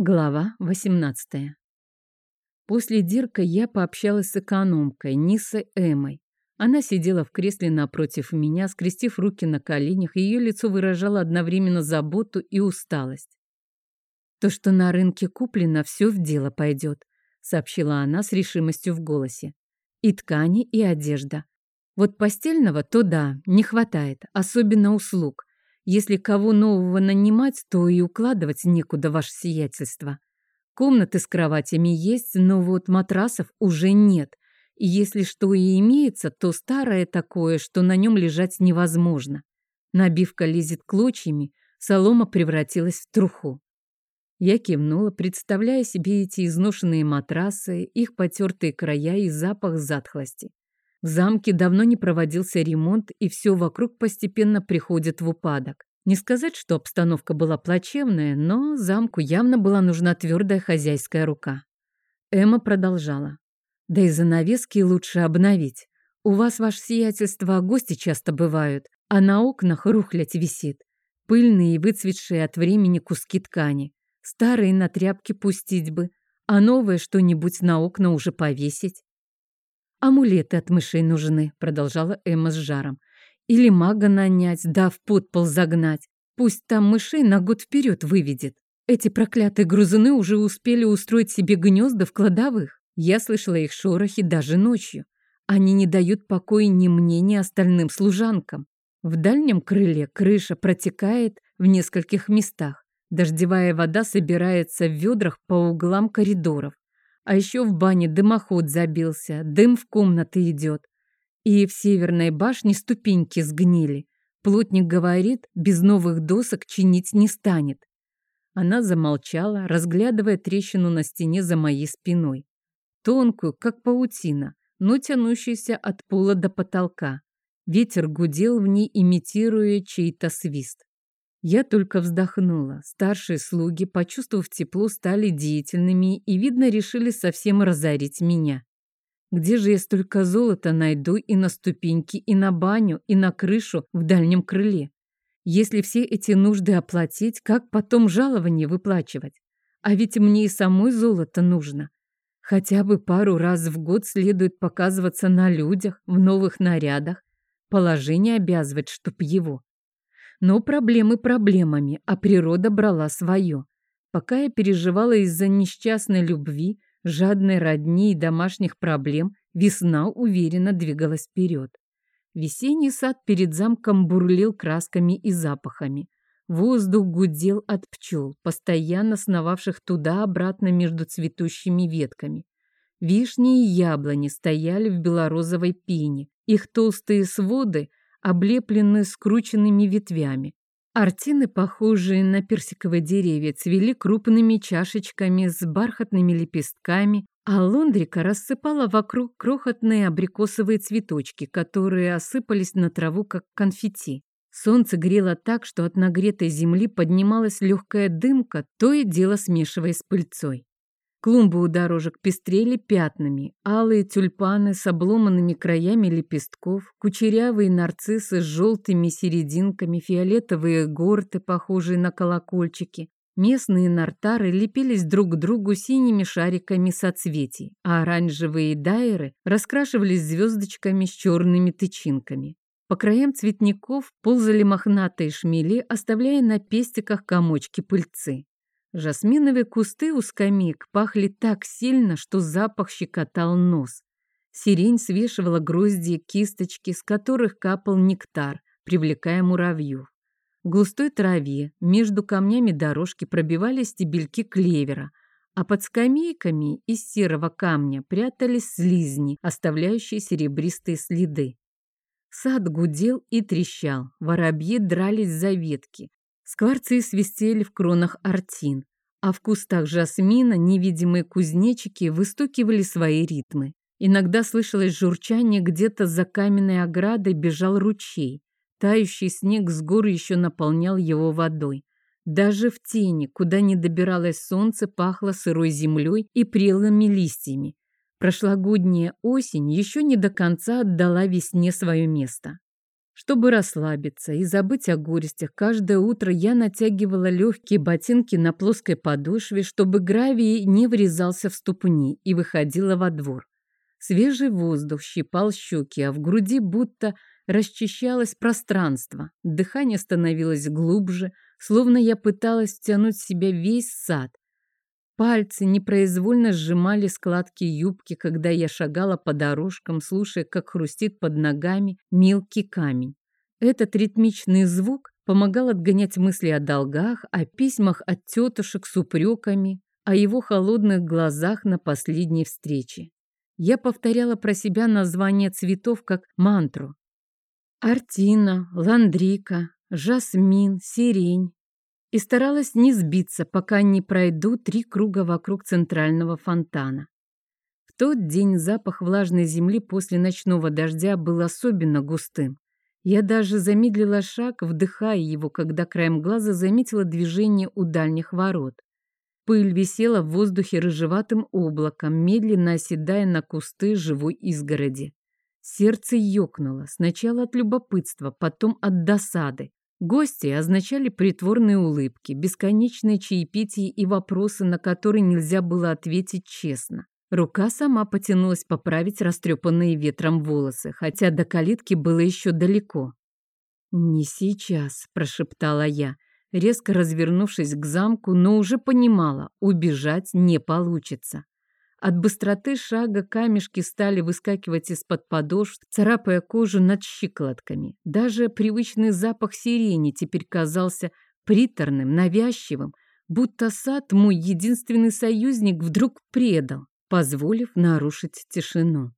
Глава 18. После Дирка я пообщалась с экономкой Нисой Эмой. Она сидела в кресле напротив меня, скрестив руки на коленях, и ее лицо выражало одновременно заботу и усталость. «То, что на рынке куплено, все в дело пойдет», — сообщила она с решимостью в голосе. «И ткани, и одежда. Вот постельного, то да, не хватает, особенно услуг. Если кого нового нанимать, то и укладывать некуда ваше сиятельство. Комнаты с кроватями есть, но вот матрасов уже нет. И если что и имеется, то старое такое, что на нем лежать невозможно. Набивка лезет клочьями, солома превратилась в труху. Я кивнула, представляя себе эти изношенные матрасы, их потертые края и запах затхлости. В замке давно не проводился ремонт, и все вокруг постепенно приходит в упадок. Не сказать, что обстановка была плачевная, но замку явно была нужна твердая хозяйская рука. Эмма продолжала. «Да и занавески лучше обновить. У вас, ваше сиятельство, гости часто бывают, а на окнах рухлядь висит. Пыльные и выцветшие от времени куски ткани. Старые на тряпки пустить бы, а новое что-нибудь на окна уже повесить. «Амулеты от мышей нужны», — продолжала Эмма с жаром. «Или мага нанять, да в подпол загнать. Пусть там мышей на год вперед выведет. Эти проклятые грузуны уже успели устроить себе гнезда в кладовых. Я слышала их шорохи даже ночью. Они не дают покоя ни мне, ни остальным служанкам. В дальнем крыле крыша протекает в нескольких местах. Дождевая вода собирается в ведрах по углам коридоров. А еще в бане дымоход забился, дым в комнаты идет. И в северной башне ступеньки сгнили. Плотник говорит, без новых досок чинить не станет. Она замолчала, разглядывая трещину на стене за моей спиной. Тонкую, как паутина, но тянущуюся от пола до потолка. Ветер гудел в ней, имитируя чей-то свист. Я только вздохнула. Старшие слуги, почувствовав тепло, стали деятельными и, видно, решили совсем разорить меня. Где же я столько золота найду и на ступеньки, и на баню, и на крышу в дальнем крыле? Если все эти нужды оплатить, как потом жалование выплачивать? А ведь мне и самой золото нужно. Хотя бы пару раз в год следует показываться на людях, в новых нарядах. Положение обязывает, чтоб его. Но проблемы проблемами, а природа брала свое. Пока я переживала из-за несчастной любви, жадной родни и домашних проблем, весна уверенно двигалась вперед. Весенний сад перед замком бурлил красками и запахами. Воздух гудел от пчел, постоянно сновавших туда-обратно между цветущими ветками. Вишни и яблони стояли в белорозовой пене. Их толстые своды облеплены скрученными ветвями. Артины, похожие на персиковые деревья, цвели крупными чашечками с бархатными лепестками, а лондрика рассыпала вокруг крохотные абрикосовые цветочки, которые осыпались на траву, как конфетти. Солнце грело так, что от нагретой земли поднималась легкая дымка, то и дело смешиваясь с пыльцой. Клумбы у дорожек пестрели пятнами, алые тюльпаны с обломанными краями лепестков, кучерявые нарциссы с желтыми серединками, фиолетовые горты, похожие на колокольчики. Местные нартары лепились друг к другу синими шариками соцветий, а оранжевые дайры раскрашивались звездочками с черными тычинками. По краям цветников ползали мохнатые шмели, оставляя на пестиках комочки пыльцы. Жасминовые кусты у скамеек пахли так сильно, что запах щекотал нос. Сирень свешивала грозди кисточки, с которых капал нектар, привлекая муравьев. В густой траве между камнями дорожки пробивались стебельки клевера, а под скамейками из серого камня прятались слизни, оставляющие серебристые следы. Сад гудел и трещал, воробьи дрались за ветки, Скворцы свистели в кронах артин, а в кустах жасмина невидимые кузнечики выстукивали свои ритмы. Иногда слышалось журчание, где-то за каменной оградой бежал ручей. Тающий снег с гор еще наполнял его водой. Даже в тени, куда не добиралось солнце, пахло сырой землей и прелыми листьями. Прошлогодняя осень еще не до конца отдала весне свое место. Чтобы расслабиться и забыть о горестях, каждое утро я натягивала легкие ботинки на плоской подошве, чтобы гравий не врезался в ступни, и выходила во двор. Свежий воздух щипал щеки, а в груди будто расчищалось пространство. Дыхание становилось глубже, словно я пыталась втянуть в себя весь сад. Пальцы непроизвольно сжимали складки юбки, когда я шагала по дорожкам, слушая, как хрустит под ногами мелкий камень. Этот ритмичный звук помогал отгонять мысли о долгах, о письмах от тетушек с упреками, о его холодных глазах на последней встрече. Я повторяла про себя названия цветов как мантру. Артина, ландрика, жасмин, сирень. И старалась не сбиться, пока не пройду три круга вокруг центрального фонтана. В тот день запах влажной земли после ночного дождя был особенно густым. Я даже замедлила шаг, вдыхая его, когда краем глаза заметила движение у дальних ворот. Пыль висела в воздухе рыжеватым облаком, медленно оседая на кусты живой изгороди. Сердце ёкнуло, сначала от любопытства, потом от досады. Гости означали притворные улыбки, бесконечные чаепития и вопросы, на которые нельзя было ответить честно. Рука сама потянулась поправить растрепанные ветром волосы, хотя до калитки было еще далеко. «Не сейчас», – прошептала я, резко развернувшись к замку, но уже понимала, убежать не получится. От быстроты шага камешки стали выскакивать из-под подошв, царапая кожу над щиколотками. Даже привычный запах сирени теперь казался приторным, навязчивым, будто сад, мой единственный союзник, вдруг предал, позволив нарушить тишину.